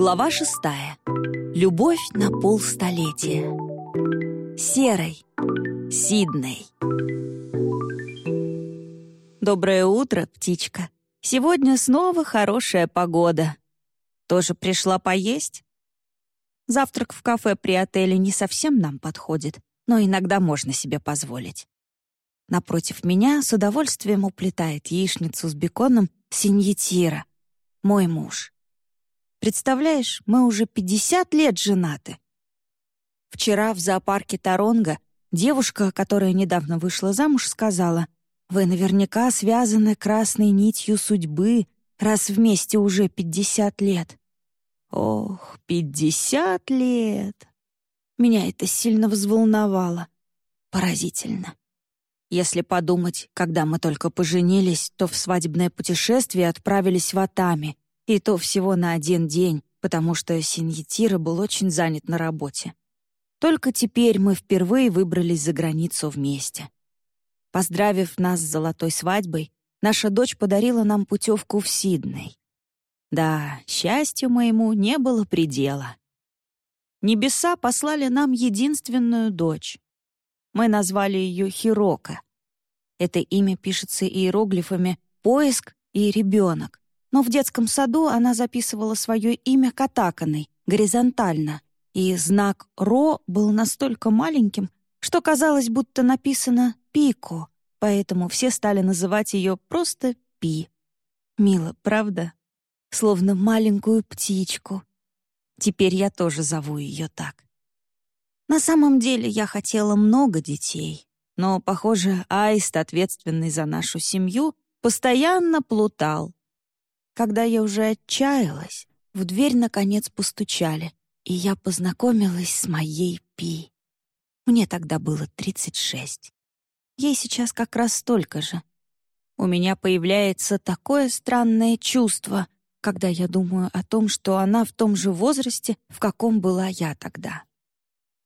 Глава шестая. Любовь на полстолетия. Серой. Сидней. Доброе утро, птичка. Сегодня снова хорошая погода. Тоже пришла поесть? Завтрак в кафе при отеле не совсем нам подходит, но иногда можно себе позволить. Напротив меня с удовольствием уплетает яичницу с беконом синьетира, мой муж. Представляешь, мы уже 50 лет женаты. Вчера в зоопарке Таронга девушка, которая недавно вышла замуж, сказала, «Вы наверняка связаны красной нитью судьбы, раз вместе уже 50 лет». Ох, 50 лет! Меня это сильно взволновало. Поразительно. Если подумать, когда мы только поженились, то в свадебное путешествие отправились в Атами, и то всего на один день, потому что Синьетира был очень занят на работе. Только теперь мы впервые выбрались за границу вместе. Поздравив нас с золотой свадьбой, наша дочь подарила нам путевку в Сидней. Да, счастью моему не было предела. Небеса послали нам единственную дочь. Мы назвали ее Хирока. Это имя пишется иероглифами «поиск» и «ребенок». Но в детском саду она записывала свое имя катаканой, горизонтально, и знак «ро» был настолько маленьким, что казалось, будто написано «пико», поэтому все стали называть ее просто «пи». Мило, правда? Словно маленькую птичку. Теперь я тоже зову ее так. На самом деле я хотела много детей, но, похоже, Аист, ответственный за нашу семью, постоянно плутал, когда я уже отчаялась, в дверь наконец постучали, и я познакомилась с моей Пи. Мне тогда было 36. Ей сейчас как раз столько же. У меня появляется такое странное чувство, когда я думаю о том, что она в том же возрасте, в каком была я тогда.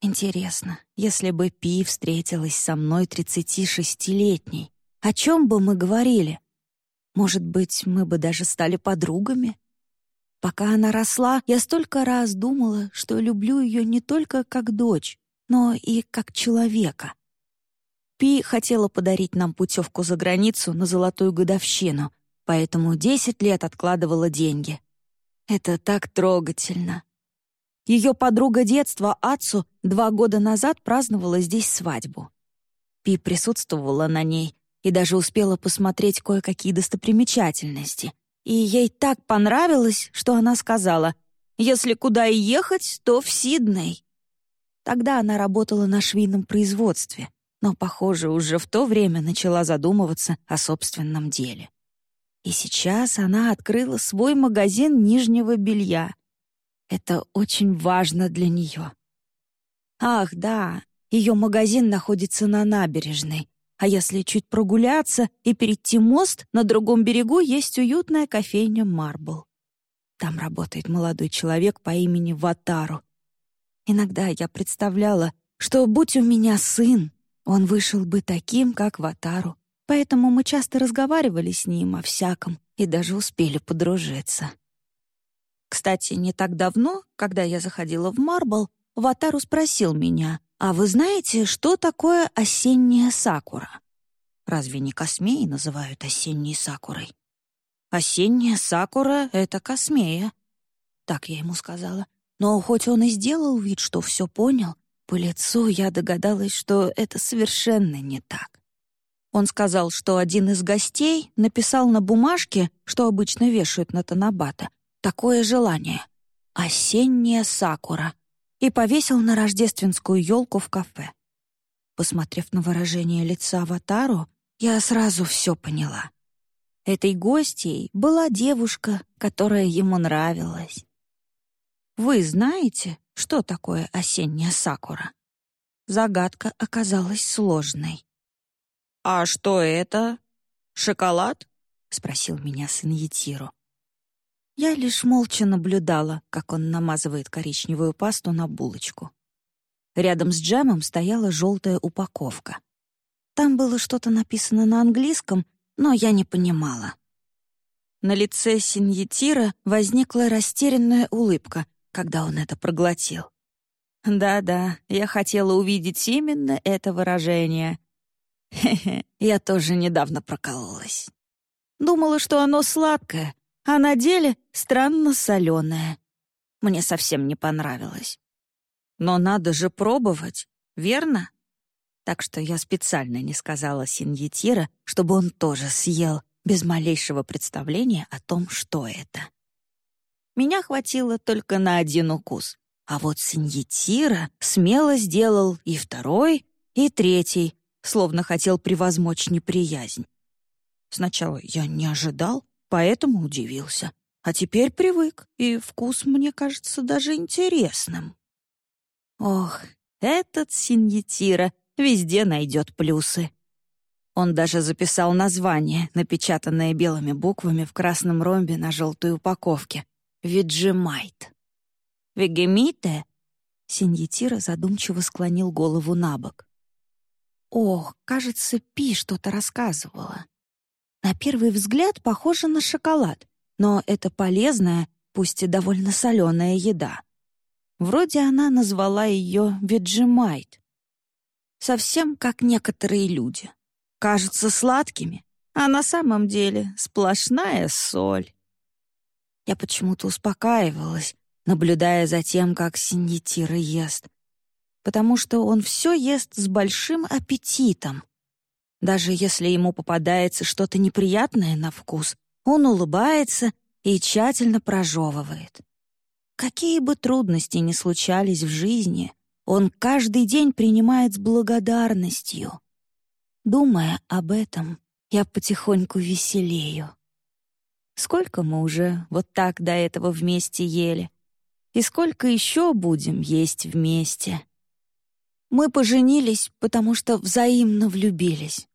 Интересно, если бы Пи встретилась со мной 36-летней, о чем бы мы говорили? Может быть, мы бы даже стали подругами? Пока она росла, я столько раз думала, что люблю ее не только как дочь, но и как человека. Пи хотела подарить нам путевку за границу на золотую годовщину, поэтому десять лет откладывала деньги. Это так трогательно. Ее подруга детства Ацу два года назад праздновала здесь свадьбу. Пи присутствовала на ней и даже успела посмотреть кое-какие достопримечательности. И ей так понравилось, что она сказала, «Если куда и ехать, то в Сидней». Тогда она работала на швейном производстве, но, похоже, уже в то время начала задумываться о собственном деле. И сейчас она открыла свой магазин нижнего белья. Это очень важно для нее. Ах, да, ее магазин находится на набережной, а если чуть прогуляться и перейти мост, на другом берегу есть уютная кофейня «Марбл». Там работает молодой человек по имени Ватару. Иногда я представляла, что, будь у меня сын, он вышел бы таким, как Ватару. Поэтому мы часто разговаривали с ним о всяком и даже успели подружиться. Кстати, не так давно, когда я заходила в Марбл, Ватару спросил меня, «А вы знаете, что такое осенняя сакура?» Разве не космеи называют осенней сакурой? Осенняя сакура — это космея. Так я ему сказала. Но хоть он и сделал вид, что все понял, по лицу я догадалась, что это совершенно не так. Он сказал, что один из гостей написал на бумажке, что обычно вешают на Танабата, такое желание — «Осенняя сакура», и повесил на рождественскую елку в кафе. Посмотрев на выражение лица Аватару, я сразу все поняла. Этой гостьей была девушка, которая ему нравилась. Вы знаете, что такое осенняя сакура? Загадка оказалась сложной. «А что это? Шоколад?» — спросил меня сын Етиру. Я лишь молча наблюдала, как он намазывает коричневую пасту на булочку. Рядом с джемом стояла желтая упаковка. Там было что-то написано на английском, но я не понимала. На лице Синьетира возникла растерянная улыбка, когда он это проглотил. Да-да, я хотела увидеть именно это выражение. Хе-хе, я тоже недавно прокололась. Думала, что оно сладкое, а на деле странно соленое. Мне совсем не понравилось. Но надо же пробовать, верно? Так что я специально не сказала Синьетира, чтобы он тоже съел, без малейшего представления о том, что это. Меня хватило только на один укус, а вот Синьетира смело сделал и второй, и третий, словно хотел превозмочь неприязнь. Сначала я не ожидал, поэтому удивился. А теперь привык, и вкус мне кажется даже интересным. Ох, этот Синьетира везде найдет плюсы. Он даже записал название, напечатанное белыми буквами в красном ромбе на желтой упаковке. «Виджимайт». «Вегемите?» Синьетира задумчиво склонил голову на бок. «Ох, кажется, Пи что-то рассказывала. На первый взгляд похоже на шоколад, но это полезная, пусть и довольно соленая еда. Вроде она назвала ее «Виджимайт». Совсем как некоторые люди кажутся сладкими, а на самом деле сплошная соль. Я почему-то успокаивалась, наблюдая за тем, как Синьетира ест, потому что он все ест с большим аппетитом. Даже если ему попадается что-то неприятное на вкус, он улыбается и тщательно прожевывает. Какие бы трудности ни случались в жизни, он каждый день принимает с благодарностью. Думая об этом, я потихоньку веселею. Сколько мы уже вот так до этого вместе ели? И сколько еще будем есть вместе? Мы поженились, потому что взаимно влюбились.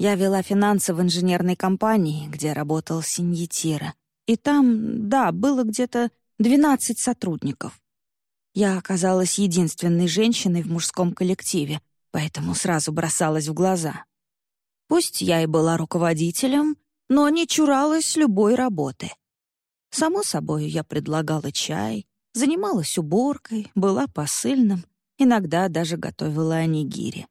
Я вела финансы в инженерной компании, где работал Синьетира. И там, да, было где-то 12 сотрудников. Я оказалась единственной женщиной в мужском коллективе, поэтому сразу бросалась в глаза. Пусть я и была руководителем, но не чуралась любой работы. Само собой, я предлагала чай, занималась уборкой, была посыльным, иногда даже готовила анигири.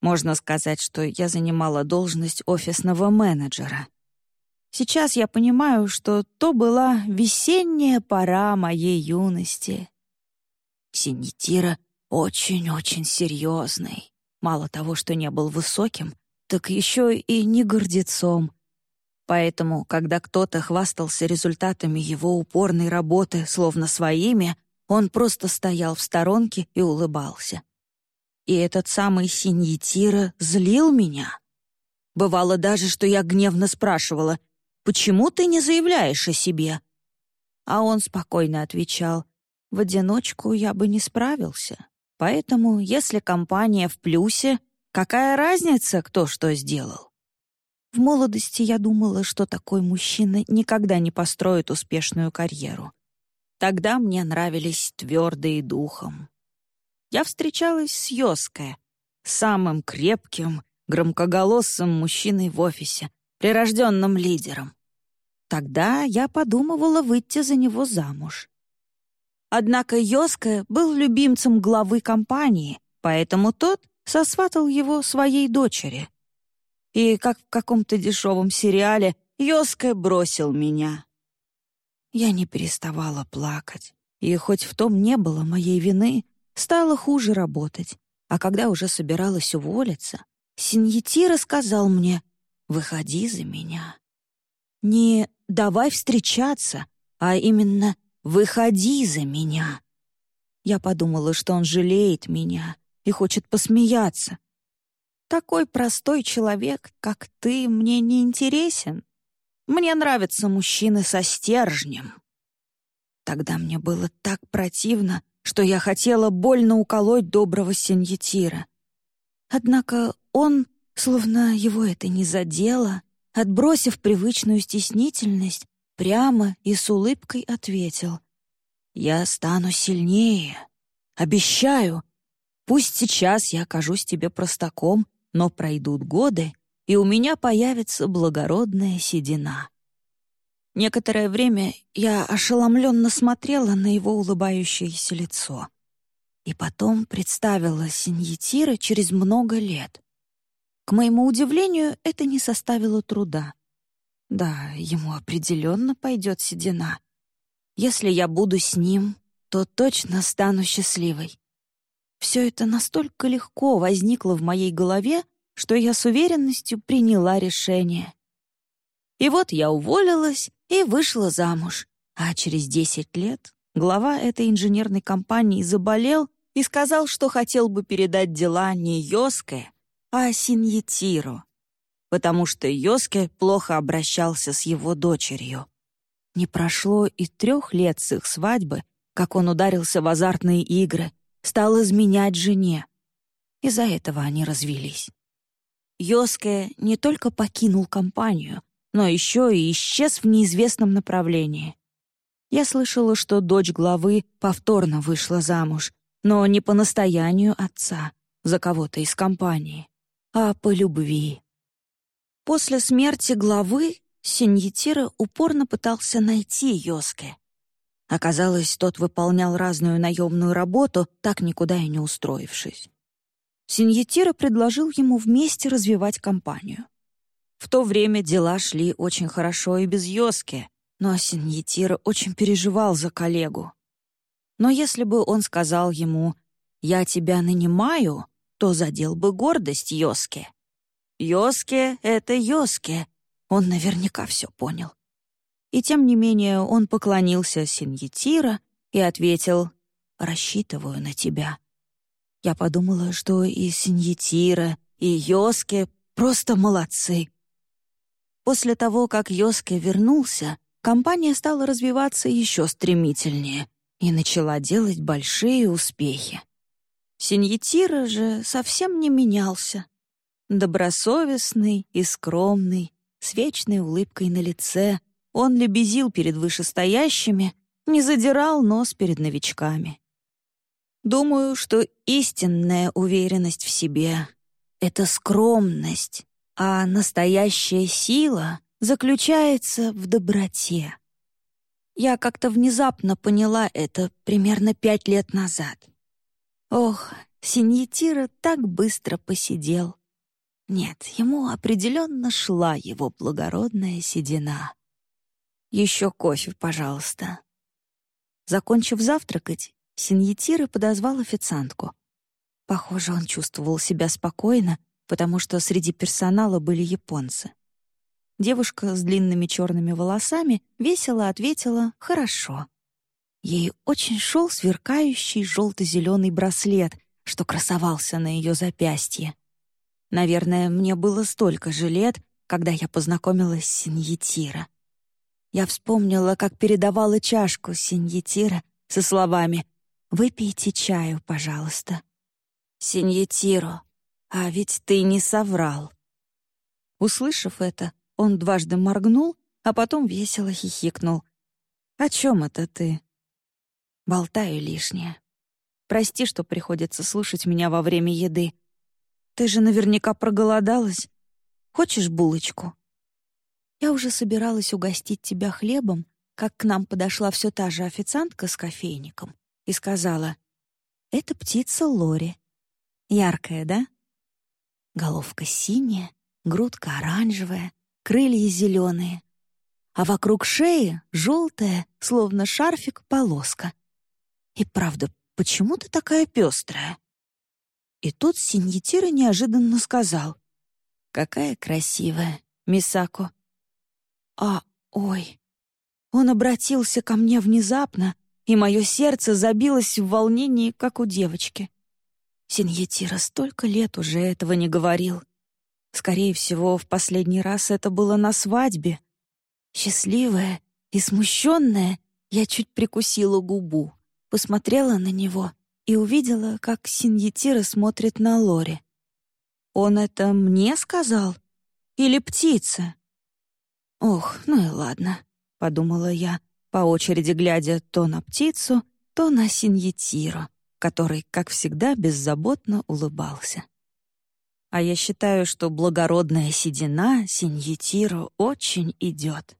Можно сказать, что я занимала должность офисного менеджера. Сейчас я понимаю, что то была весенняя пора моей юности. Синитира очень-очень серьезный. Мало того, что не был высоким, так еще и не гордецом. Поэтому, когда кто-то хвастался результатами его упорной работы, словно своими, он просто стоял в сторонке и улыбался. И этот самый Синьетира злил меня. Бывало даже, что я гневно спрашивала, «Почему ты не заявляешь о себе?» А он спокойно отвечал, «В одиночку я бы не справился. Поэтому, если компания в плюсе, какая разница, кто что сделал?» В молодости я думала, что такой мужчина никогда не построит успешную карьеру. Тогда мне нравились твердые духом. Я встречалась с Йоская, самым крепким, громкоголосым мужчиной в офисе, прирожденным лидером. Тогда я подумывала выйти за него замуж. Однако Йоска был любимцем главы компании, поэтому тот сосватал его своей дочери. И, как в каком-то дешевом сериале, Йоска бросил меня. Я не переставала плакать, и хоть в том не было моей вины, стало хуже работать. А когда уже собиралась уволиться, Синьети рассказал мне «Выходи за меня». Не «давай встречаться», а именно «выходи за меня». Я подумала, что он жалеет меня и хочет посмеяться. Такой простой человек, как ты, мне не интересен. Мне нравятся мужчины со стержнем. Тогда мне было так противно, что я хотела больно уколоть доброго синьетира. Однако он, словно его это не задело, отбросив привычную стеснительность, прямо и с улыбкой ответил. «Я стану сильнее. Обещаю. Пусть сейчас я окажусь тебе простаком, но пройдут годы, и у меня появится благородная седина. Некоторое время я ошеломленно смотрела на его улыбающееся лицо. И потом представила Синьетира через много лет. К моему удивлению, это не составило труда. Да, ему определенно пойдет седина. Если я буду с ним, то точно стану счастливой. Все это настолько легко возникло в моей голове, что я с уверенностью приняла решение. И вот я уволилась и вышла замуж, а через 10 лет глава этой инженерной компании заболел и сказал, что хотел бы передать дела не Йоске, а Синьетиру, потому что Йоске плохо обращался с его дочерью. Не прошло и трех лет с их свадьбы, как он ударился в азартные игры, стал изменять жене. Из-за этого они развелись. Йоске не только покинул компанию, но еще и исчез в неизвестном направлении. Я слышала, что дочь главы повторно вышла замуж, но не по настоянию отца, за кого-то из компании, а по любви. После смерти главы Синьетира упорно пытался найти Йоске. Оказалось, тот выполнял разную наемную работу, так никуда и не устроившись. Синьетира предложил ему вместе развивать компанию. В то время дела шли очень хорошо и без Йоски, но Синьетира очень переживал за коллегу. Но если бы он сказал ему «Я тебя нанимаю», то задел бы гордость Йоске. Йоске — это Йоске. Он наверняка все понял. И тем не менее он поклонился Синьетира и ответил «Рассчитываю на тебя». Я подумала, что и Синьетира, и Йоске просто молодцы. После того, как Йоске вернулся, компания стала развиваться еще стремительнее и начала делать большие успехи. Синьетира же совсем не менялся. Добросовестный и скромный, с вечной улыбкой на лице, он лебезил перед вышестоящими, не задирал нос перед новичками. Думаю, что истинная уверенность в себе — это скромность, а настоящая сила заключается в доброте. Я как-то внезапно поняла это примерно пять лет назад. Ох, Синьетира так быстро посидел. Нет, ему определенно шла его благородная седина. Еще кофе, пожалуйста». Закончив завтракать, Синьетира подозвал официантку. Похоже, он чувствовал себя спокойно, потому что среди персонала были японцы. Девушка с длинными черными волосами весело ответила «хорошо». Ей очень шел сверкающий желто-зеленый браслет, что красовался на ее запястье. Наверное, мне было столько же лет, когда я познакомилась с Синьетира. Я вспомнила, как передавала чашку Синьетира со словами «Выпейте чаю, пожалуйста». «Синьетиро, а ведь ты не соврал». Услышав это, он дважды моргнул, а потом весело хихикнул. «О чем это ты?» «Болтаю лишнее. Прости, что приходится слушать меня во время еды. Ты же наверняка проголодалась. Хочешь булочку?» Я уже собиралась угостить тебя хлебом, как к нам подошла все та же официантка с кофейником и сказала, «Это птица Лори. Яркая, да? Головка синяя, грудка оранжевая, крылья зеленые, а вокруг шеи желтая, словно шарфик, полоска. И правда, почему ты такая пестрая?» И тут Синьетира неожиданно сказал, «Какая красивая, Мисако. А, ой. Он обратился ко мне внезапно, и мое сердце забилось в волнении, как у девочки. Синьетира столько лет уже этого не говорил. Скорее всего, в последний раз это было на свадьбе. Счастливая и смущенная, я чуть прикусила губу, посмотрела на него и увидела, как Синьетира смотрит на Лори. «Он это мне сказал? Или птица?» «Ох, ну и ладно», — подумала я, по очереди глядя то на птицу, то на Синьетиро, который, как всегда, беззаботно улыбался. А я считаю, что благородная седина Синьетиро очень идет.